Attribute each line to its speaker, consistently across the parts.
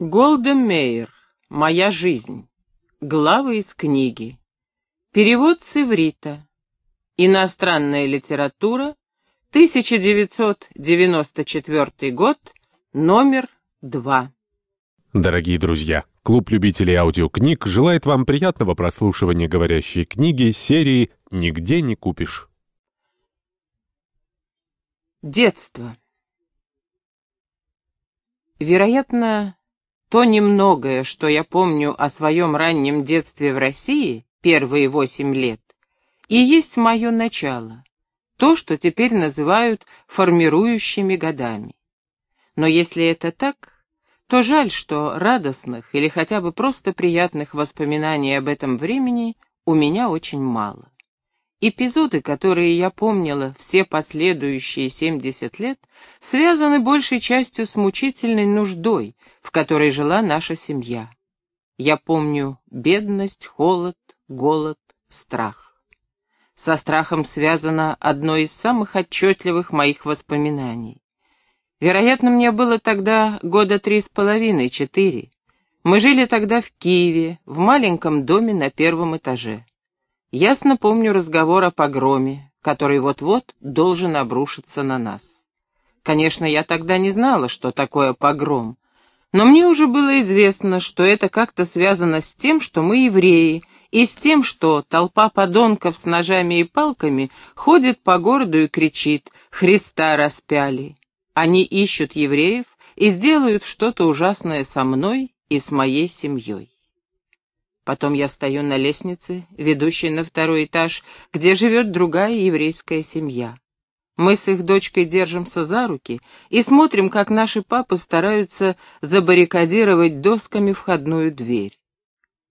Speaker 1: Голда Мейер. Моя жизнь. Главы из книги. Перевод с иврита. Иностранная литература. 1994 год. Номер 2.
Speaker 2: Дорогие друзья, клуб любителей аудиокниг желает вам приятного прослушивания говорящей книги серии «Нигде не купишь».
Speaker 1: Детство. Вероятно, то немногое, что я помню о своем раннем детстве в России, первые восемь лет, и есть мое начало, то, что теперь называют формирующими годами. Но если это так, то жаль, что радостных или хотя бы просто приятных воспоминаний об этом времени у меня очень мало. Эпизоды, которые я помнила все последующие 70 лет, связаны большей частью с мучительной нуждой, в которой жила наша семья. Я помню бедность, холод, голод, страх. Со страхом связано одно из самых отчетливых моих воспоминаний. Вероятно, мне было тогда года три с половиной, четыре. Мы жили тогда в Киеве, в маленьком доме на первом этаже. Ясно помню разговор о погроме, который вот-вот должен обрушиться на нас. Конечно, я тогда не знала, что такое погром, но мне уже было известно, что это как-то связано с тем, что мы евреи, и с тем, что толпа подонков с ножами и палками ходит по городу и кричит «Христа распяли!». Они ищут евреев и сделают что-то ужасное со мной и с моей семьей. Потом я стою на лестнице, ведущей на второй этаж, где живет другая еврейская семья. Мы с их дочкой держимся за руки и смотрим, как наши папы стараются забаррикадировать досками входную дверь.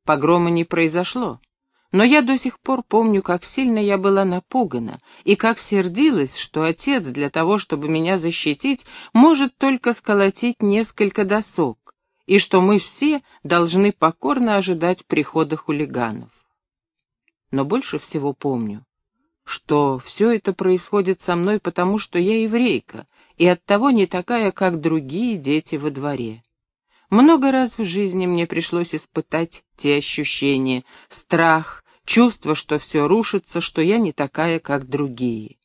Speaker 1: Погрома не произошло, но я до сих пор помню, как сильно я была напугана и как сердилась, что отец для того, чтобы меня защитить, может только сколотить несколько досок, и что мы все должны покорно ожидать прихода хулиганов. Но больше всего помню, что все это происходит со мной потому, что я еврейка, и оттого не такая, как другие дети во дворе. Много раз в жизни мне пришлось испытать те ощущения, страх, чувство, что все рушится, что я не такая, как другие.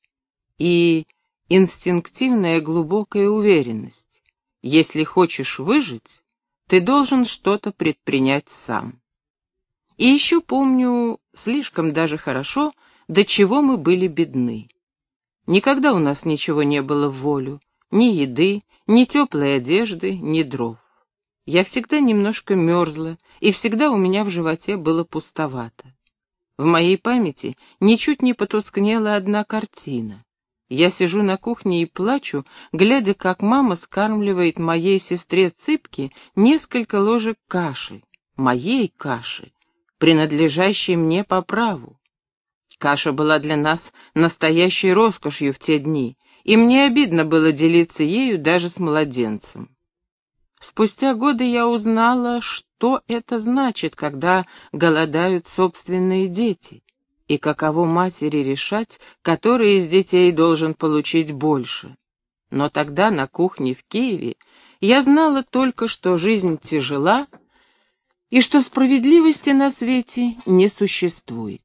Speaker 1: И инстинктивная глубокая уверенность. Если хочешь выжить, ты должен что-то предпринять сам. И еще помню слишком даже хорошо, до чего мы были бедны. Никогда у нас ничего не было в волю, ни еды, ни теплой одежды, ни дров. Я всегда немножко мерзла, и всегда у меня в животе было пустовато. В моей памяти ничуть не потускнела одна картина. Я сижу на кухне и плачу, глядя, как мама скармливает моей сестре Цыпке несколько ложек каши, моей каши, принадлежащей мне по праву. Каша была для нас настоящей роскошью в те дни, и мне обидно было делиться ею даже с младенцем. Спустя годы я узнала, что это значит, когда голодают собственные дети и каково матери решать, который из детей должен получить больше. Но тогда на кухне в Киеве я знала только, что жизнь тяжела и что справедливости на свете не существует.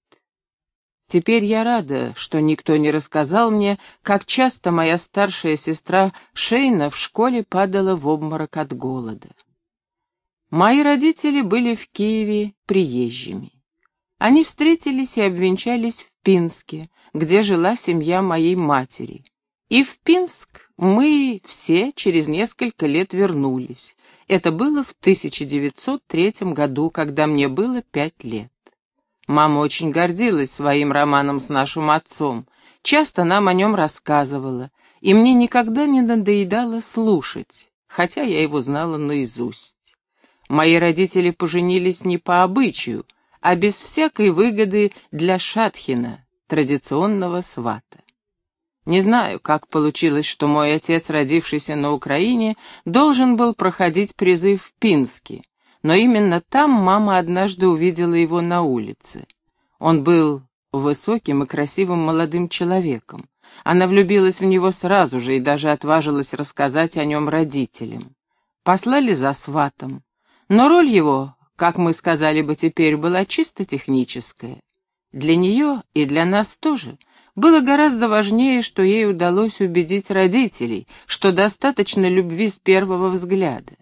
Speaker 1: Теперь я рада, что никто не рассказал мне, как часто моя старшая сестра Шейна в школе падала в обморок от голода. Мои родители были в Киеве приезжими. Они встретились и обвенчались в Пинске, где жила семья моей матери. И в Пинск мы все через несколько лет вернулись. Это было в 1903 году, когда мне было пять лет. Мама очень гордилась своим романом с нашим отцом, часто нам о нем рассказывала, и мне никогда не надоедало слушать, хотя я его знала наизусть. Мои родители поженились не по обычаю, а без всякой выгоды для Шатхина, традиционного свата. Не знаю, как получилось, что мой отец, родившийся на Украине, должен был проходить призыв в Пинске, но именно там мама однажды увидела его на улице. Он был высоким и красивым молодым человеком. Она влюбилась в него сразу же и даже отважилась рассказать о нем родителям. Послали за сватом. Но роль его, как мы сказали бы теперь, была чисто техническая. Для нее и для нас тоже было гораздо важнее, что ей удалось убедить родителей, что достаточно любви с первого взгляда.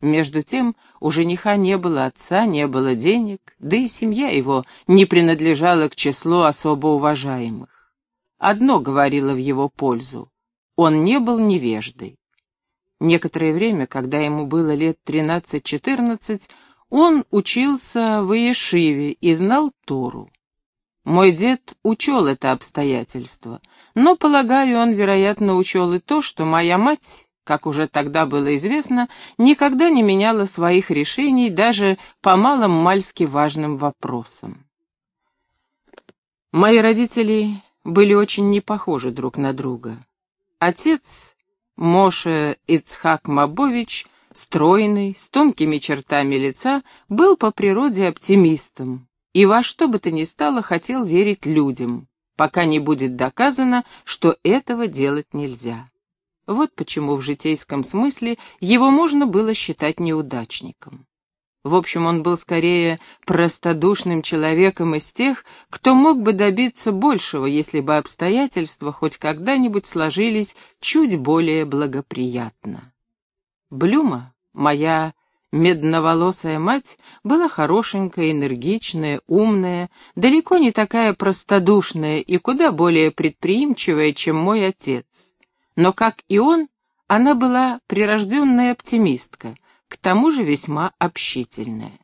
Speaker 1: Между тем, у жениха не было отца, не было денег, да и семья его не принадлежала к числу особо уважаемых. Одно говорило в его пользу — он не был невеждой. Некоторое время, когда ему было лет 13-14, он учился в Иешиве и знал Тору. Мой дед учел это обстоятельство, но, полагаю, он, вероятно, учел и то, что моя мать, как уже тогда было известно, никогда не меняла своих решений даже по малым мальски важным вопросам. Мои родители были очень не похожи друг на друга. Отец Моше Ицхак Мабович, стройный, с тонкими чертами лица, был по природе оптимистом и во что бы то ни стало хотел верить людям, пока не будет доказано, что этого делать нельзя. Вот почему в житейском смысле его можно было считать неудачником. В общем, он был скорее простодушным человеком из тех, кто мог бы добиться большего, если бы обстоятельства хоть когда-нибудь сложились чуть более благоприятно. Блюма, моя медноволосая мать, была хорошенькая, энергичная, умная, далеко не такая простодушная и куда более предприимчивая, чем мой отец. Но, как и он, она была прирожденная оптимистка — к тому же весьма общительная.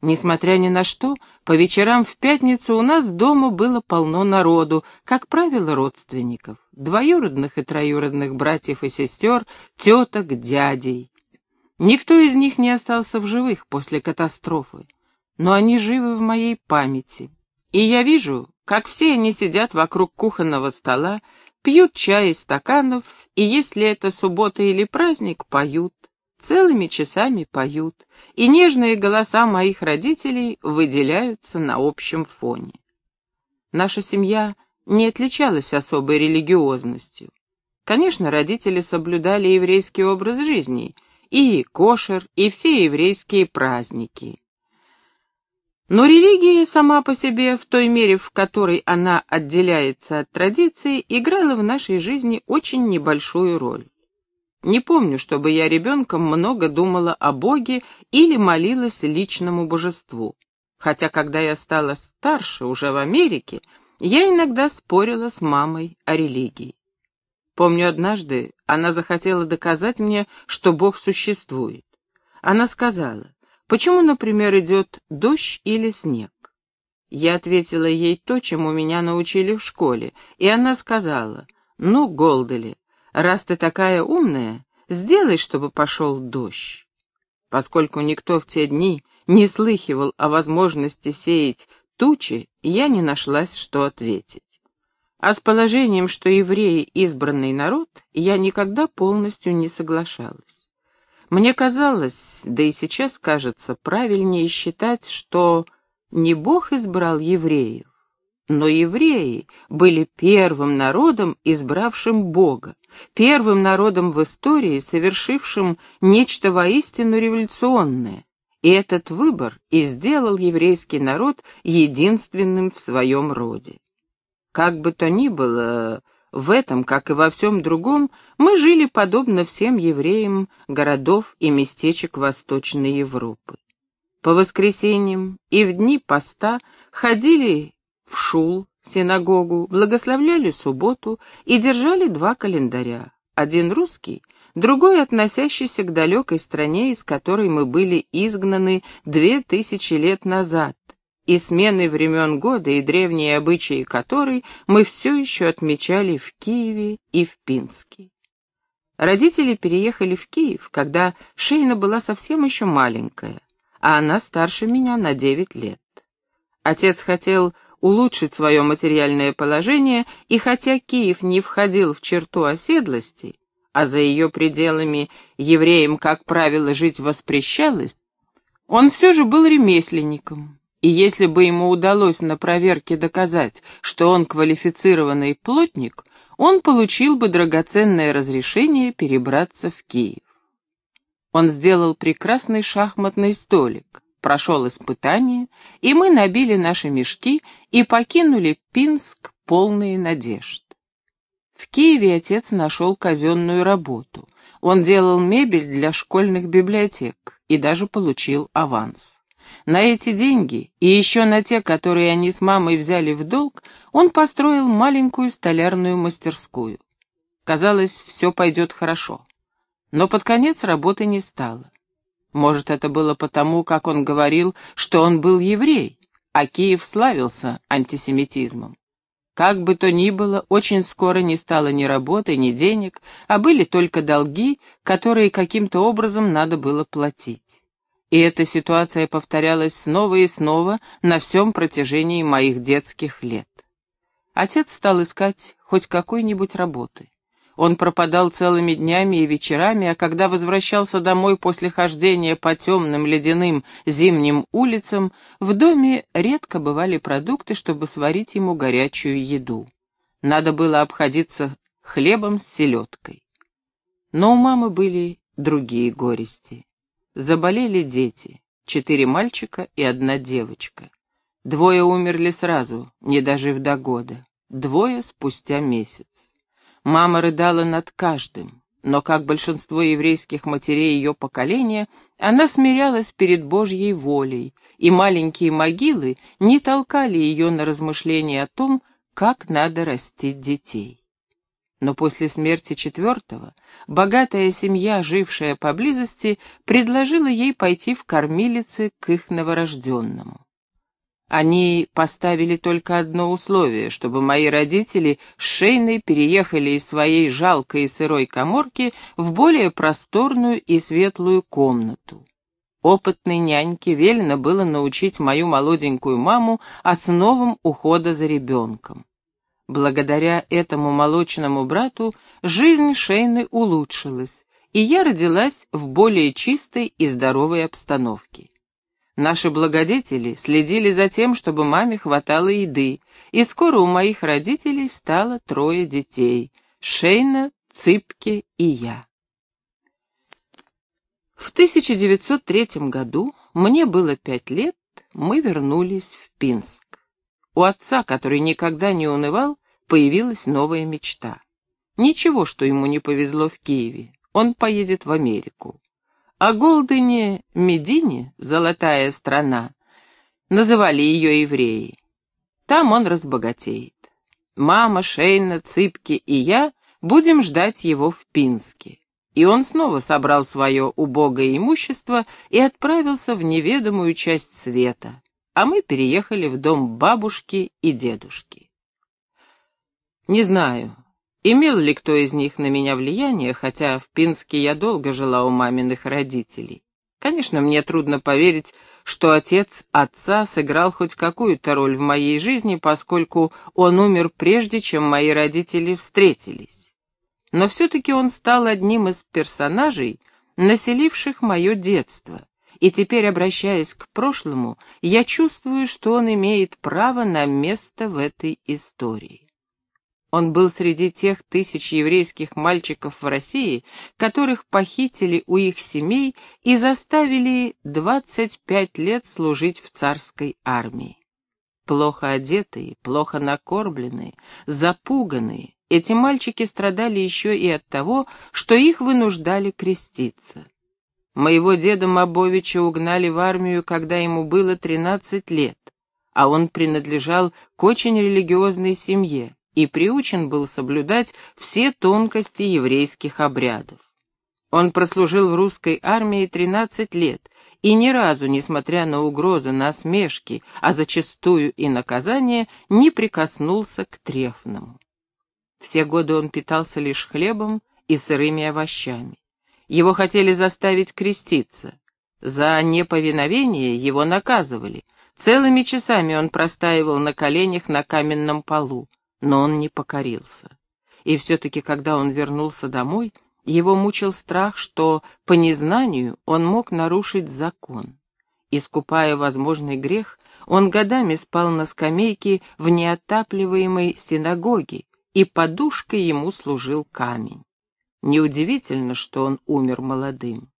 Speaker 1: Несмотря ни на что, по вечерам в пятницу у нас дома было полно народу, как правило, родственников, двоюродных и троюродных братьев и сестер, теток, дядей. Никто из них не остался в живых после катастрофы, но они живы в моей памяти. И я вижу, как все они сидят вокруг кухонного стола, пьют чай из стаканов, и если это суббота или праздник, поют целыми часами поют, и нежные голоса моих родителей выделяются на общем фоне. Наша семья не отличалась особой религиозностью. Конечно, родители соблюдали еврейский образ жизни, и кошер, и все еврейские праздники. Но религия сама по себе, в той мере, в которой она отделяется от традиции, играла в нашей жизни очень небольшую роль. Не помню, чтобы я ребенком много думала о Боге или молилась личному божеству. Хотя, когда я стала старше, уже в Америке, я иногда спорила с мамой о религии. Помню, однажды она захотела доказать мне, что Бог существует. Она сказала, почему, например, идет дождь или снег? Я ответила ей то, чему меня научили в школе, и она сказала, ну, Голдели, раз ты такая умная, сделай, чтобы пошел дождь. Поскольку никто в те дни не слыхивал о возможности сеять тучи, я не нашлась, что ответить. А с положением, что евреи — избранный народ, я никогда полностью не соглашалась. Мне казалось, да и сейчас кажется, правильнее считать, что не Бог избрал евреев, но евреи были первым народом, избравшим Бога, первым народом в истории, совершившим нечто воистину революционное. И этот выбор и сделал еврейский народ единственным в своем роде. Как бы то ни было, в этом, как и во всем другом, мы жили подобно всем евреям городов и местечек Восточной Европы. По воскресеньям и в дни поста ходили в шул, синагогу, благословляли субботу и держали два календаря. Один русский, другой относящийся к далекой стране, из которой мы были изгнаны две тысячи лет назад, и смены времен года и древние обычаи которой мы все еще отмечали в Киеве и в Пинске. Родители переехали в Киев, когда Шейна была совсем еще маленькая, а она старше меня на девять лет. Отец хотел улучшить свое материальное положение, и хотя Киев не входил в черту оседлости, а за ее пределами евреям, как правило, жить воспрещалось, он все же был ремесленником, и если бы ему удалось на проверке доказать, что он квалифицированный плотник, он получил бы драгоценное разрешение перебраться в Киев. Он сделал прекрасный шахматный столик, прошел испытание, и мы набили наши мешки и покинули Пинск полные надежд. В Киеве отец нашел казенную работу. Он делал мебель для школьных библиотек и даже получил аванс. На эти деньги и еще на те, которые они с мамой взяли в долг, он построил маленькую столярную мастерскую. Казалось, все пойдет хорошо. Но под конец работы не стало. Может, это было потому, как он говорил, что он был еврей, а Киев славился антисемитизмом. Как бы то ни было, очень скоро не стало ни работы, ни денег, а были только долги, которые каким-то образом надо было платить. И эта ситуация повторялась снова и снова на всем протяжении моих детских лет. Отец стал искать хоть какой-нибудь работы. Он пропадал целыми днями и вечерами, а когда возвращался домой после хождения по темным ледяным зимним улицам, в доме редко бывали продукты, чтобы сварить ему горячую еду. Надо было обходиться хлебом с селедкой. Но у мамы были другие горести. Заболели дети, четыре мальчика и одна девочка. Двое умерли сразу, не дожив до года, двое спустя месяц. Мама рыдала над каждым, но, как большинство еврейских матерей ее поколения, она смирялась перед Божьей волей, и маленькие могилы не толкали ее на размышления о том, как надо растить детей. Но после смерти четвертого богатая семья, жившая поблизости, предложила ей пойти в кормилицы к их новорожденному. Они поставили только одно условие, чтобы мои родители с Шейной переехали из своей жалкой и сырой коморки в более просторную и светлую комнату. Опытной няньке велено было научить мою молоденькую маму основам ухода за ребенком. Благодаря этому молочному брату жизнь Шейны улучшилась, и я родилась в более чистой и здоровой обстановке. Наши благодетели следили за тем, чтобы маме хватало еды, и скоро у моих родителей стало трое детей — Шейна, Цыпки и я. В 1903 году, мне было пять лет, мы вернулись в Пинск. У отца, который никогда не унывал, появилась новая мечта. Ничего, что ему не повезло в Киеве. Он поедет в Америку. О Голдене Медине, золотая страна, называли ее евреи. Там он разбогатеет. Мама, Шейна, Цыпки и я будем ждать его в Пинске. И он снова собрал свое убогое имущество и отправился в неведомую часть света, а мы переехали в дом бабушки и дедушки. Не знаю, имел ли кто из них на меня влияние, хотя в Пинске я долго жила у маминых родителей. Конечно, мне трудно поверить, что отец отца сыграл хоть какую-то роль в моей жизни, поскольку он умер прежде, чем мои родители встретились. Но все-таки он стал одним из персонажей, населивших мое детство, и теперь, обращаясь к прошлому, я чувствую, что он имеет право на место в этой истории. Он был среди тех тысяч еврейских мальчиков в России, которых похитили у их семей и заставили 25 лет служить в царской армии. Плохо одетые, плохо накормленные, запуганные, эти мальчики страдали еще и от того, что их вынуждали креститься. Моего деда Мабовича угнали в армию, когда ему было 13 лет, а он принадлежал к очень религиозной семье и приучен был соблюдать все тонкости еврейских обрядов. Он прослужил в русской армии 13 лет и ни разу, несмотря на угрозы, насмешки, а зачастую и наказание, не прикоснулся к трефному. Все годы он питался лишь хлебом и сырыми овощами. Его хотели заставить креститься. За неповиновение его наказывали. Целыми часами он простаивал на коленях на каменном полу но он не покорился. И все-таки, когда он вернулся домой, его мучил страх, что по незнанию он мог нарушить закон. Искупая возможный грех, он годами спал на скамейке в неотапливаемой синагоге, и подушкой ему служил камень. Неудивительно, что он умер молодым.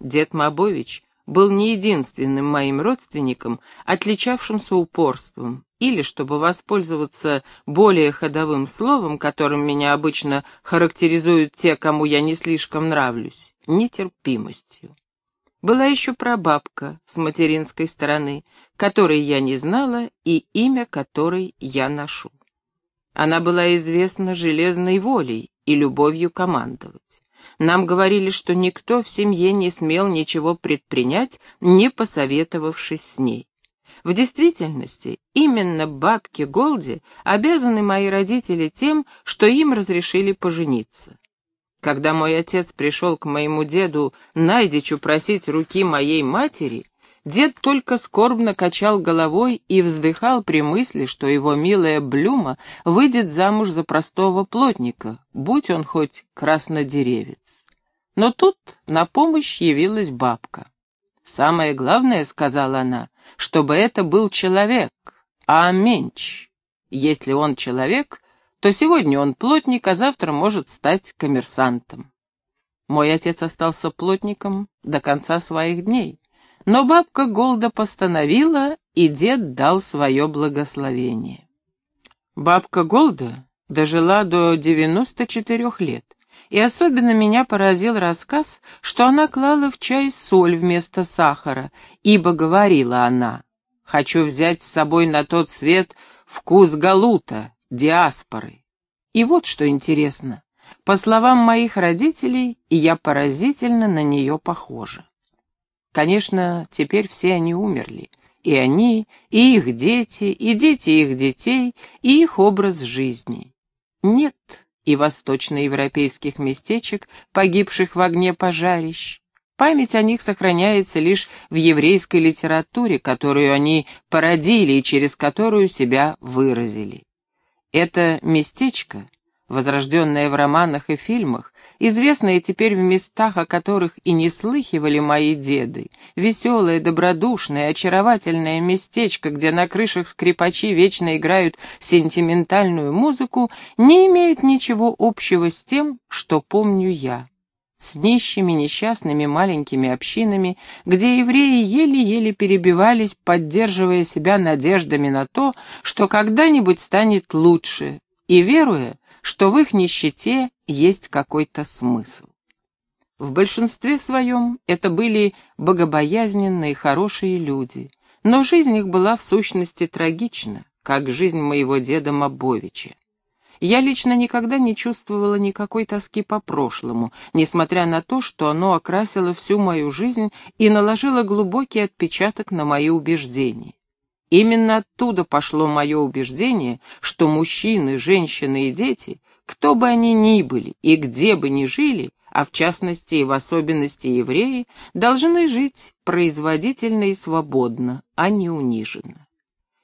Speaker 1: Дед Мабович был не единственным моим родственником, отличавшимся упорством, или, чтобы воспользоваться более ходовым словом, которым меня обычно характеризуют те, кому я не слишком нравлюсь, нетерпимостью. Была еще прабабка с материнской стороны, которой я не знала и имя которой я ношу. Она была известна железной волей и любовью командовать. Нам говорили, что никто в семье не смел ничего предпринять, не посоветовавшись с ней. В действительности, именно бабке Голди обязаны мои родители тем, что им разрешили пожениться. Когда мой отец пришел к моему деду Найдичу просить руки моей матери, Дед только скорбно качал головой и вздыхал при мысли, что его милая Блюма выйдет замуж за простого плотника, будь он хоть краснодеревец. Но тут на помощь явилась бабка. «Самое главное, — сказала она, — чтобы это был человек, а меньш. Если он человек, то сегодня он плотник, а завтра может стать коммерсантом». Мой отец остался плотником до конца своих дней. Но бабка Голда постановила, и дед дал свое благословение. Бабка Голда дожила до 94 лет, и особенно меня поразил рассказ, что она клала в чай соль вместо сахара, ибо говорила она, «Хочу взять с собой на тот свет вкус галута, диаспоры». И вот что интересно, по словам моих родителей, я поразительно на нее похожа. Конечно, теперь все они умерли. И они, и их дети, и дети их детей, и их образ жизни. Нет и восточноевропейских местечек, погибших в огне пожарищ. Память о них сохраняется лишь в еврейской литературе, которую они породили и через которую себя выразили. Это местечко возрожденная в романах и фильмах, известная теперь в местах, о которых и не слыхивали мои деды, веселое, добродушное, очаровательное местечко, где на крышах скрипачи вечно играют сентиментальную музыку, не имеет ничего общего с тем, что помню я. С нищими, несчастными маленькими общинами, где евреи еле-еле перебивались, поддерживая себя надеждами на то, что когда-нибудь станет лучше, и веруя, что в их нищете есть какой-то смысл. В большинстве своем это были богобоязненные, хорошие люди, но жизнь их была в сущности трагична, как жизнь моего деда Мабовича. Я лично никогда не чувствовала никакой тоски по прошлому, несмотря на то, что оно окрасило всю мою жизнь и наложило глубокий отпечаток на мои убеждения. Именно оттуда пошло мое убеждение, что мужчины, женщины и дети, кто бы они ни были и где бы ни жили, а в частности и в особенности евреи, должны жить производительно и свободно, а не униженно.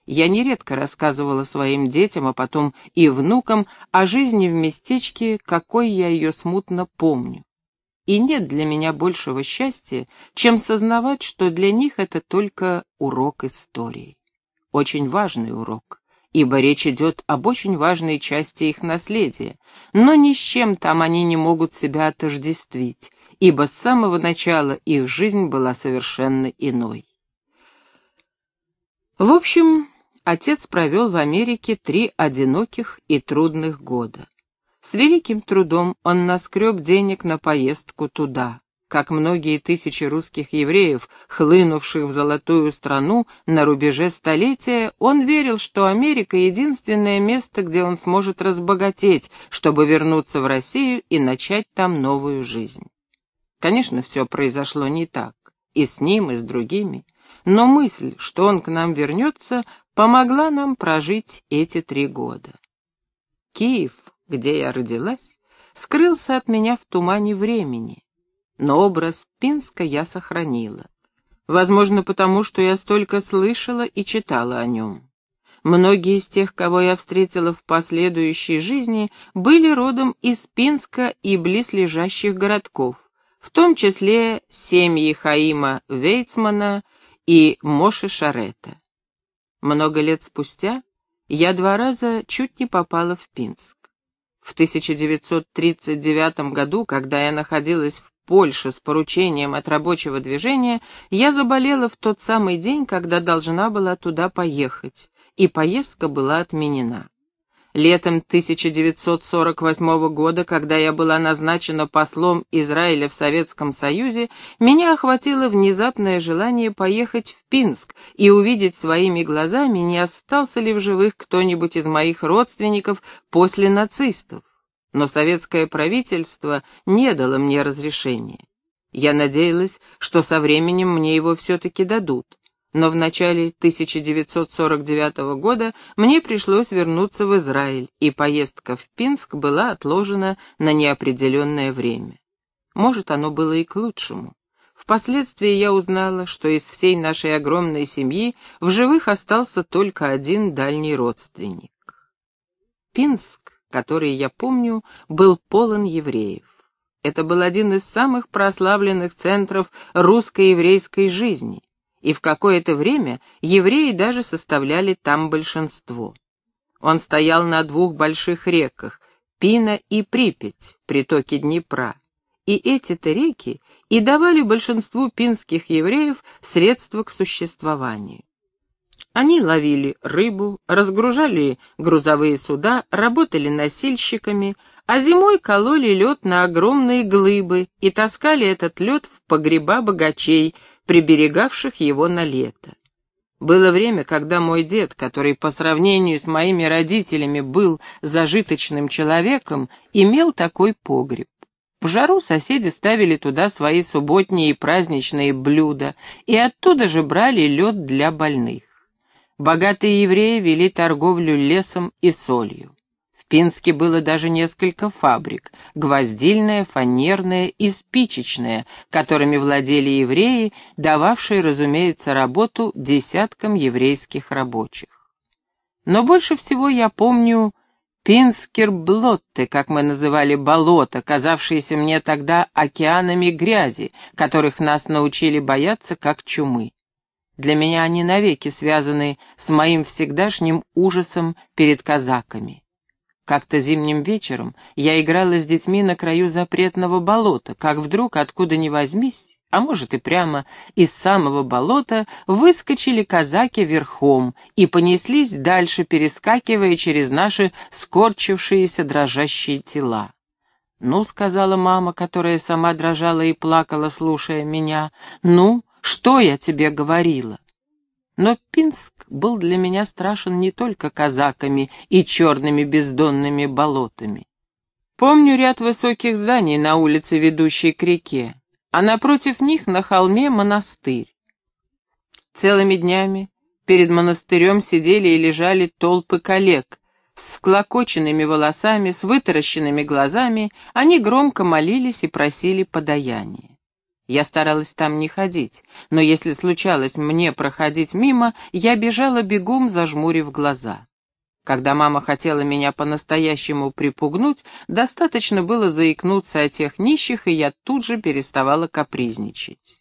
Speaker 1: Я нередко рассказывала своим детям, а потом и внукам о жизни в местечке, какой я ее смутно помню. И нет для меня большего счастья, чем сознавать, что для них это только урок истории очень важный урок, ибо речь идет об очень важной части их наследия, но ни с чем там они не могут себя отождествить, ибо с самого начала их жизнь была совершенно иной. В общем, отец провел в Америке три одиноких и трудных года. С великим трудом он наскреб денег на поездку туда как многие тысячи русских евреев, хлынувших в золотую страну на рубеже столетия, он верил, что Америка — единственное место, где он сможет разбогатеть, чтобы вернуться в Россию и начать там новую жизнь. Конечно, все произошло не так, и с ним, и с другими, но мысль, что он к нам вернется, помогла нам прожить эти три года. Киев, где я родилась, скрылся от меня в тумане времени, но образ Пинска я сохранила. Возможно, потому что я столько слышала и читала о нем. Многие из тех, кого я встретила в последующей жизни, были родом из Пинска и близлежащих городков, в том числе семьи Хаима Вейцмана и Моши Шарета. Много лет спустя я два раза чуть не попала в Пинск. В 1939 году, когда я находилась в Польше с поручением от рабочего движения, я заболела в тот самый день, когда должна была туда поехать, и поездка была отменена. Летом 1948 года, когда я была назначена послом Израиля в Советском Союзе, меня охватило внезапное желание поехать в Пинск и увидеть своими глазами, не остался ли в живых кто-нибудь из моих родственников после нацистов. Но советское правительство не дало мне разрешения. Я надеялась, что со временем мне его все-таки дадут но в начале 1949 года мне пришлось вернуться в Израиль, и поездка в Пинск была отложена на неопределенное время. Может, оно было и к лучшему. Впоследствии я узнала, что из всей нашей огромной семьи в живых остался только один дальний родственник. Пинск, который я помню, был полон евреев. Это был один из самых прославленных центров русско-еврейской жизни и в какое-то время евреи даже составляли там большинство. Он стоял на двух больших реках, Пина и Припять, притоки Днепра. И эти-то реки и давали большинству пинских евреев средства к существованию. Они ловили рыбу, разгружали грузовые суда, работали носильщиками, а зимой кололи лед на огромные глыбы и таскали этот лед в погреба богачей, приберегавших его на лето. Было время, когда мой дед, который по сравнению с моими родителями был зажиточным человеком, имел такой погреб. В жару соседи ставили туда свои субботние и праздничные блюда, и оттуда же брали лед для больных. Богатые евреи вели торговлю лесом и солью. Пинске было даже несколько фабрик — гвоздильная, фанерная и спичечная, которыми владели евреи, дававшие, разумеется, работу десяткам еврейских рабочих. Но больше всего я помню Пинскерблотте, как мы называли болото, казавшиеся мне тогда океанами грязи, которых нас научили бояться как чумы. Для меня они навеки связаны с моим всегдашним ужасом перед казаками. Как-то зимним вечером я играла с детьми на краю запретного болота, как вдруг, откуда ни возьмись, а может и прямо из самого болота, выскочили казаки верхом и понеслись дальше, перескакивая через наши скорчившиеся дрожащие тела. «Ну», — сказала мама, которая сама дрожала и плакала, слушая меня, — «ну, что я тебе говорила?» Но Пинск был для меня страшен не только казаками и черными бездонными болотами. Помню ряд высоких зданий на улице, ведущей к реке, а напротив них на холме монастырь. Целыми днями перед монастырем сидели и лежали толпы коллег, с склокоченными волосами, с вытаращенными глазами, они громко молились и просили подаяния. Я старалась там не ходить, но если случалось мне проходить мимо, я бежала бегом, зажмурив глаза. Когда мама хотела меня по-настоящему припугнуть, достаточно было заикнуться о тех нищих, и я тут же переставала капризничать.